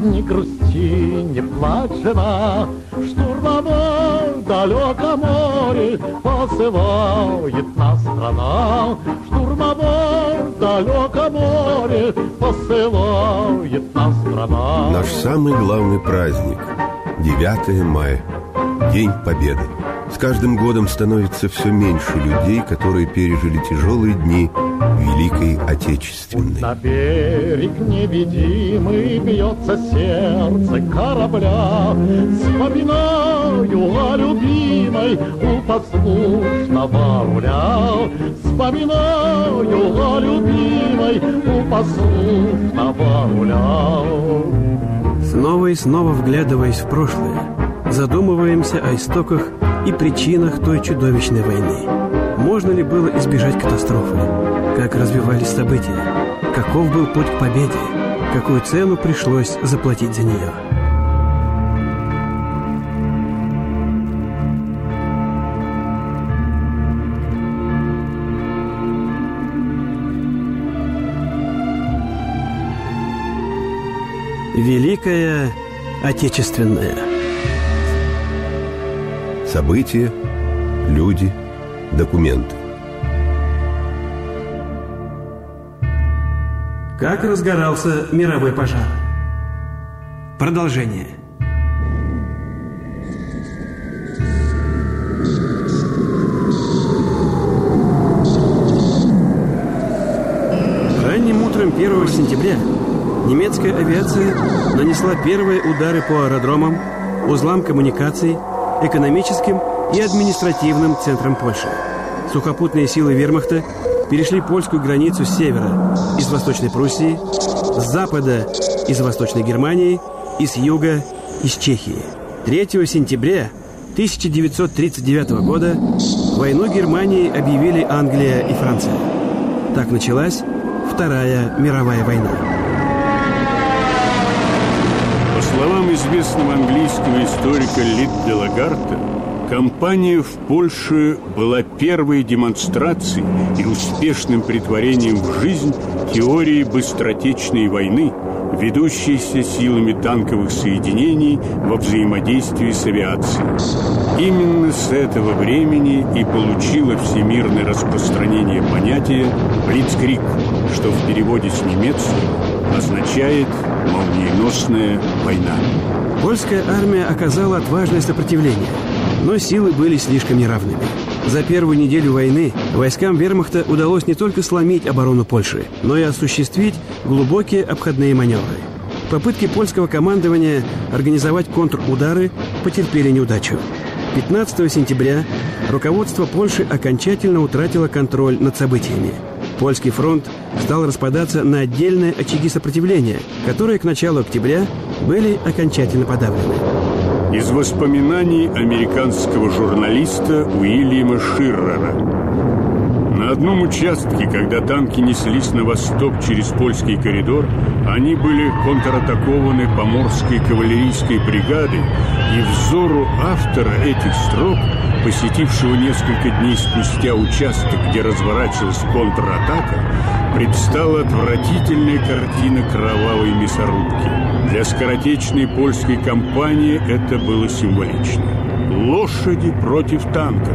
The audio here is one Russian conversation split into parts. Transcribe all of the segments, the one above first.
Не грусти, не плачь, жена, Штурмовой далеко море Посылает нас страна. Штурмовой далеко море Посылает нас страна. Наш самый главный праздник – 9 мая, День Победы. С каждым годом становится все меньше людей, которые пережили тяжелые дни Великой Отечественной. На берег невидимый бьется сердце корабля. Вспоминаю о любимой у послушного руля. Вспоминаю о любимой у послушного руля. Снова и снова вглядываясь в прошлое, задумываемся о истоках и причинах той чудовищной войны. Можно ли было избежать катастрофы? Как развивались события? Каков был путь к победе? Какую цену пришлось заплатить за нее? Великая Отечественная События, люди, документы. Как разгорался мировой пожар? Продолжение. Ранним утром 1 сентября немецкая авиация нанесла первые удары по аэродромам, узлам коммуникаций, экономическим и административным центрам Польши. Сухопутные силы вермахта перешли польскую границу с севера из Восточной Пруссии, с запада из Восточной Германии и с юга из Чехии. 3 сентября 1939 года войну Германии объявили Англия и Франция. Так началась Вторая мировая война. По словам известного английского историка Лидда Лагарта, Кампания в Польше была первой демонстрацией и успешным притворением в жизнь теории быстротечной войны, ведущейся силами танковых соединений во взаимодействии с авиацией. Именно с этого времени и получило всемирное распространение понятия «блицкрик», что в переводе с немецкого означает «молниеносная война». Польская армия оказала отважное сопротивление – но силы были слишком неравными. За первую неделю войны войскам вермахта удалось не только сломить оборону Польши, но и осуществить глубокие обходные маневры. Попытки польского командования организовать контрудары потерпели неудачу. 15 сентября руководство Польши окончательно утратило контроль над событиями. Польский фронт стал распадаться на отдельные очаги сопротивления, которые к началу октября были окончательно подавлены. Из воспоминаний американского журналиста Уильяма Ширрера. На одном участке, когда танки неслись на восток через польский коридор, они были контратакованы поморской кавалерийской бригадой, и взору автора этих строк, посетившего несколько дней спустя участок, где разворачивалась контратака, предстала отвратительная картина кровавой мясорубки. Для скоротечной польской кампании это было символично. Лошади против танков,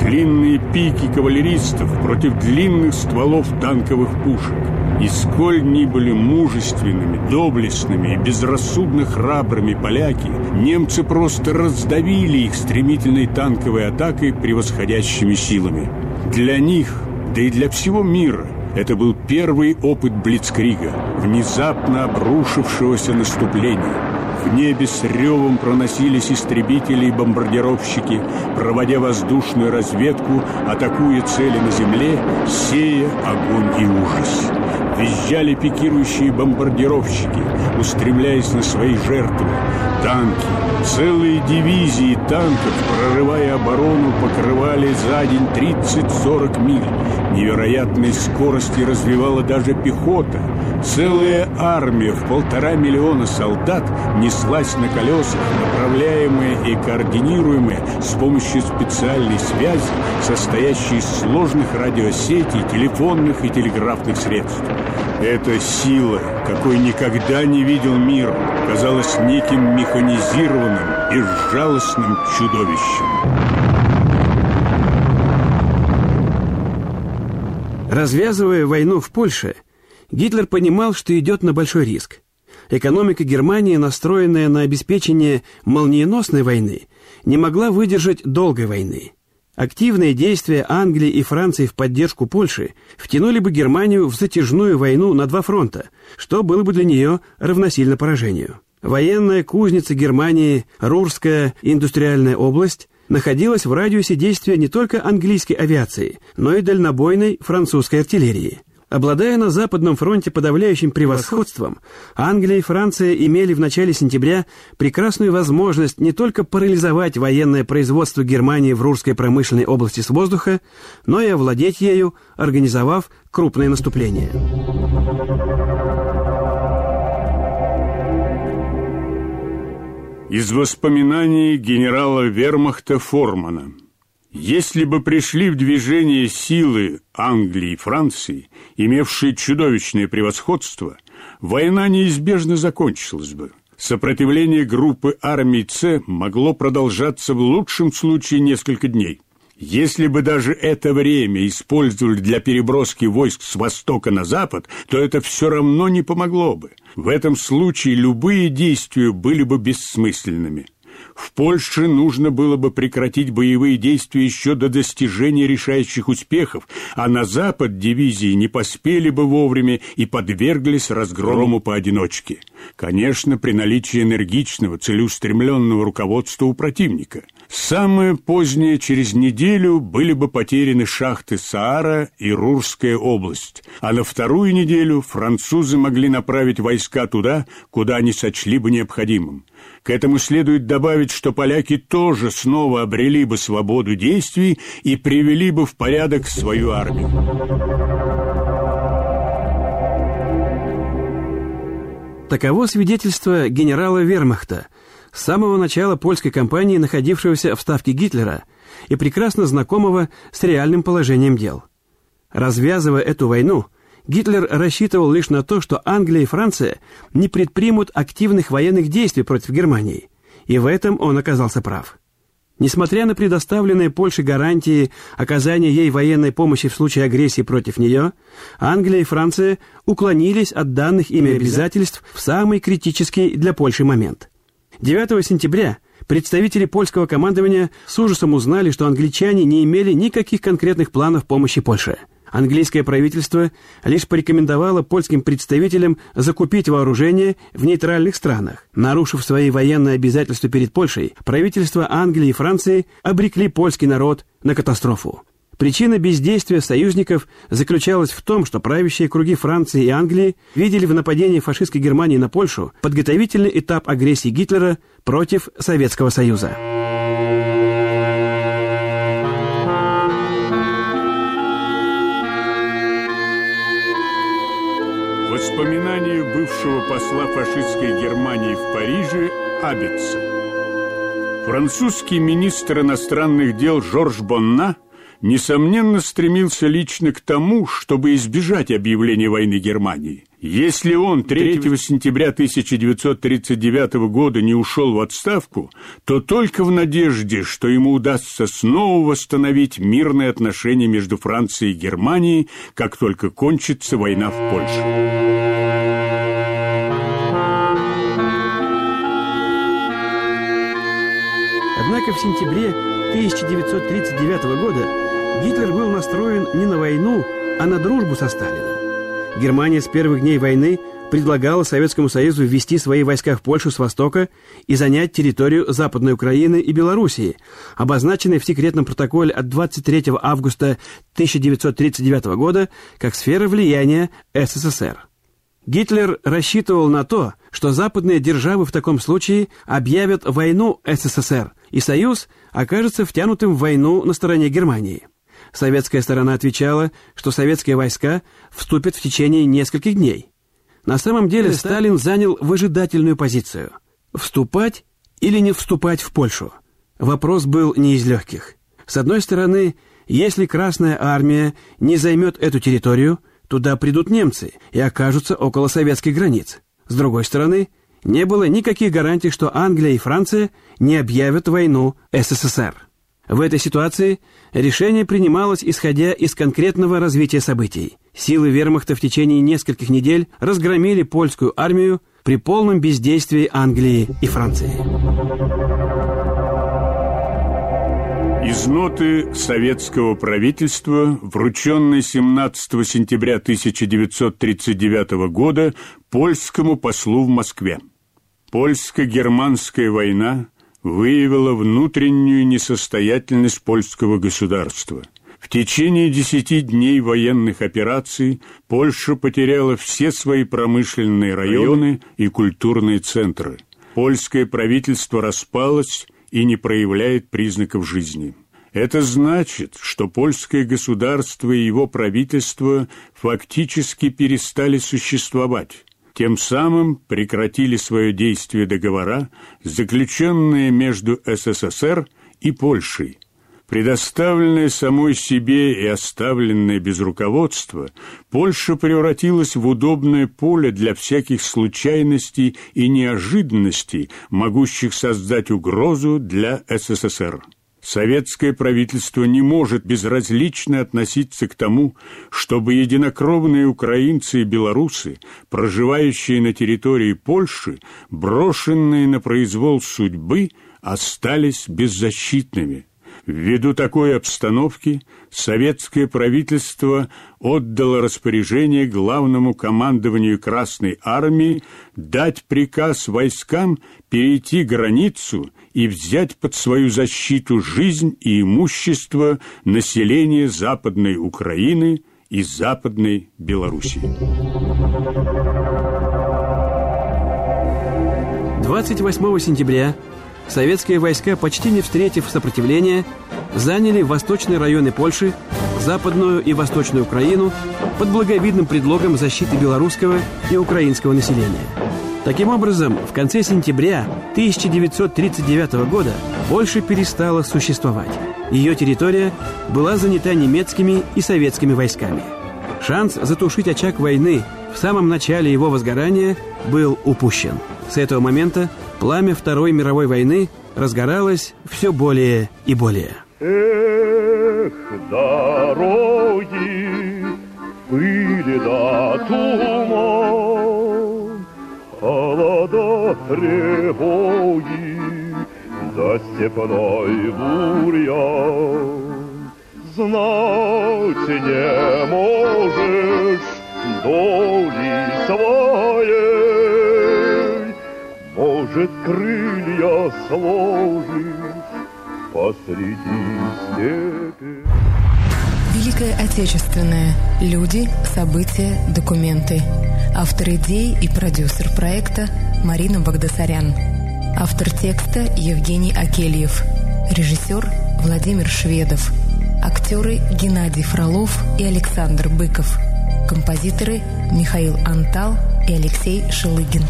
длинные пики кавалеристов против длинных стволов танковых пушек. И сколь ни были мужественными, доблестными и безрассудно храбрыми поляки, немцы просто раздавили их стремительной танковой атакой превосходящими силами. Для них, да и для всего мира, это был первый опыт Блицкрига, внезапно обрушившегося наступления. В небе с ревом проносились истребители и бомбардировщики, проводя воздушную разведку, атакуя цели на земле, сея огонь и ужас. Визжали пикирующие бомбардировщики, устремляясь на свои жертвы. Танки, целые дивизии танков, прорывая оборону, покрывали за день 30-40 миль. Невероятной скорости развивала даже пехота. Целая армия в полтора миллиона солдат неслась на колесах, направляемая и координируемая с помощью специальной связи, состоящей из сложных радиосетей, телефонных и телеграфных средств. Эта сила, какой никогда не видел мир, казалась неким механизированным, безжалостным чудовищем. Развязывая войну в Польше, Гитлер понимал, что идет на большой риск. Экономика Германии, настроенная на обеспечение молниеносной войны, не могла выдержать долгой войны. Активные действия Англии и Франции в поддержку Польши втянули бы Германию в затяжную войну на два фронта, что было бы для нее равносильно поражению. Военная кузница Германии, Рурская индустриальная область, находилась в радиусе действия не только английской авиации, но и дальнобойной французской артиллерии. Обладая на Западном фронте подавляющим превосходством, Англия и Франция имели в начале сентября прекрасную возможность не только парализовать военное производство Германии в Рурской промышленной области с воздуха, но и овладеть ею, организовав крупное наступление. Из воспоминаний генерала Вермахта Формана – если бы пришли в движение силы Англии и Франции, имевшие чудовищное превосходство, война неизбежно закончилась бы. Сопротивление группы армий С могло продолжаться в лучшем случае несколько дней. Если бы даже это время использовали для переброски войск с востока на запад, то это все равно не помогло бы. В этом случае любые действия были бы бессмысленными. В Польше нужно было бы прекратить боевые действия еще до достижения решающих успехов, а на запад дивизии не поспели бы вовремя и подверглись разгрому поодиночке. Конечно, при наличии энергичного, целеустремленного руководства у противника. Самое позднее, через неделю, были бы потеряны шахты Саара и Рурская область, а на вторую неделю французы могли направить войска туда, куда они сочли бы необходимым. К этому следует добавить, что поляки тоже снова обрели бы свободу действий и привели бы в порядок свою армию. Таково свидетельство генерала Вермахта, с самого начала польской кампании, находившегося в ставке Гитлера и прекрасно знакомого с реальным положением дел. Развязывая эту войну, Гитлер рассчитывал лишь на то, что Англия и Франция не предпримут активных военных действий против Германии, и в этом он оказался прав. Несмотря на предоставленные Польше гарантии оказания ей военной помощи в случае агрессии против нее, Англия и Франция уклонились от данных ими обязательств в самый критический для Польши момент. 9 сентября представители польского командования с ужасом узнали, что англичане не имели никаких конкретных планов помощи Польше – Английское правительство лишь порекомендовало польским представителям закупить вооружение в нейтральных странах. Нарушив свои военные обязательства перед Польшей, правительства Англии и Франции обрекли польский народ на катастрофу. Причина бездействия союзников заключалась в том, что правящие круги Франции и Англии видели в нападении фашистской Германии на Польшу подготовительный этап агрессии Гитлера против Советского Союза. Воспоминания бывшего посла фашистской Германии в Париже Абетса. Французский министр иностранных дел Жорж Бонна несомненно стремился лично к тому, чтобы избежать объявления войны Германии. Если он 3 сентября 1939 года не ушел в отставку, то только в надежде, что ему удастся снова восстановить мирные отношения между Францией и Германией, как только кончится война в Польше. Однако в сентябре 1939 года Гитлер был настроен не на войну, а на дружбу со Сталином. Германия с первых дней войны предлагала Советскому Союзу ввести свои войска в Польшу с востока и занять территорию Западной Украины и Белоруссии, обозначенной в секретном протоколе от 23 августа 1939 года как сфера влияния СССР. Гитлер рассчитывал на то, что западные державы в таком случае объявят войну СССР, и Союз окажется втянутым в войну на стороне Германии. Советская сторона отвечала, что советские войска вступят в течение нескольких дней. На самом деле Сталин занял выжидательную позицию. Вступать или не вступать в Польшу? Вопрос был не из легких. С одной стороны, если Красная Армия не займет эту территорию – туда придут немцы и окажутся около советских границ. С другой стороны, не было никаких гарантий, что Англия и Франция не объявят войну СССР. В этой ситуации решение принималось исходя из конкретного развития событий. Силы вермахта в течение нескольких недель разгромили польскую армию при полном бездействии Англии и Франции. Из ноты советского правительства, врученной 17 сентября 1939 года польскому послу в Москве. Польско-германская война выявила внутреннюю несостоятельность польского государства. В течение десяти дней военных операций Польша потеряла все свои промышленные районы и культурные центры. Польское правительство распалось и не проявляет признаков жизни. Это значит, что польское государство и его правительство фактически перестали существовать. Тем самым прекратили свое действие договора, заключенные между СССР и Польшей. Предоставленная самой себе и оставленная без руководства, Польша превратилась в удобное поле для всяких случайностей и неожиданностей, могущих создать угрозу для СССР. Советское правительство не может безразлично относиться к тому, чтобы единокровные украинцы и белорусы, проживающие на территории Польши, брошенные на произвол судьбы, остались беззащитными. Ввиду такой обстановки советское правительство отдало распоряжение главному командованию Красной Армии дать приказ войскам перейти границу и взять под свою защиту жизнь и имущество населения Западной Украины и Западной Белоруссии. 28 сентября советские войска, почти не встретив сопротивления, заняли восточные районы Польши, западную и восточную Украину под благовидным предлогом защиты белорусского и украинского населения. Таким образом, в конце сентября 1939 года Польша перестала существовать. Ее территория была занята немецкими и советскими войсками. Шанс затушить очаг войны в самом начале его возгорания был упущен. С этого момента пламя Второй мировой войны разгоралось все более и более. Эх, дороги, были да туман, холода тревоги, за степной бурьян. Знать не можешь доли своей, Может, крылья сложишь посреди степи. Великое Отечественное. Люди, события, документы. Автор идей и продюсер проекта Марина Багдасарян. Автор текста Евгений Акельев. Режиссер Владимир Шведов. Актеры Геннадий Фролов и Александр Быков. Композиторы Михаил Антал и Алексей Шелыгин.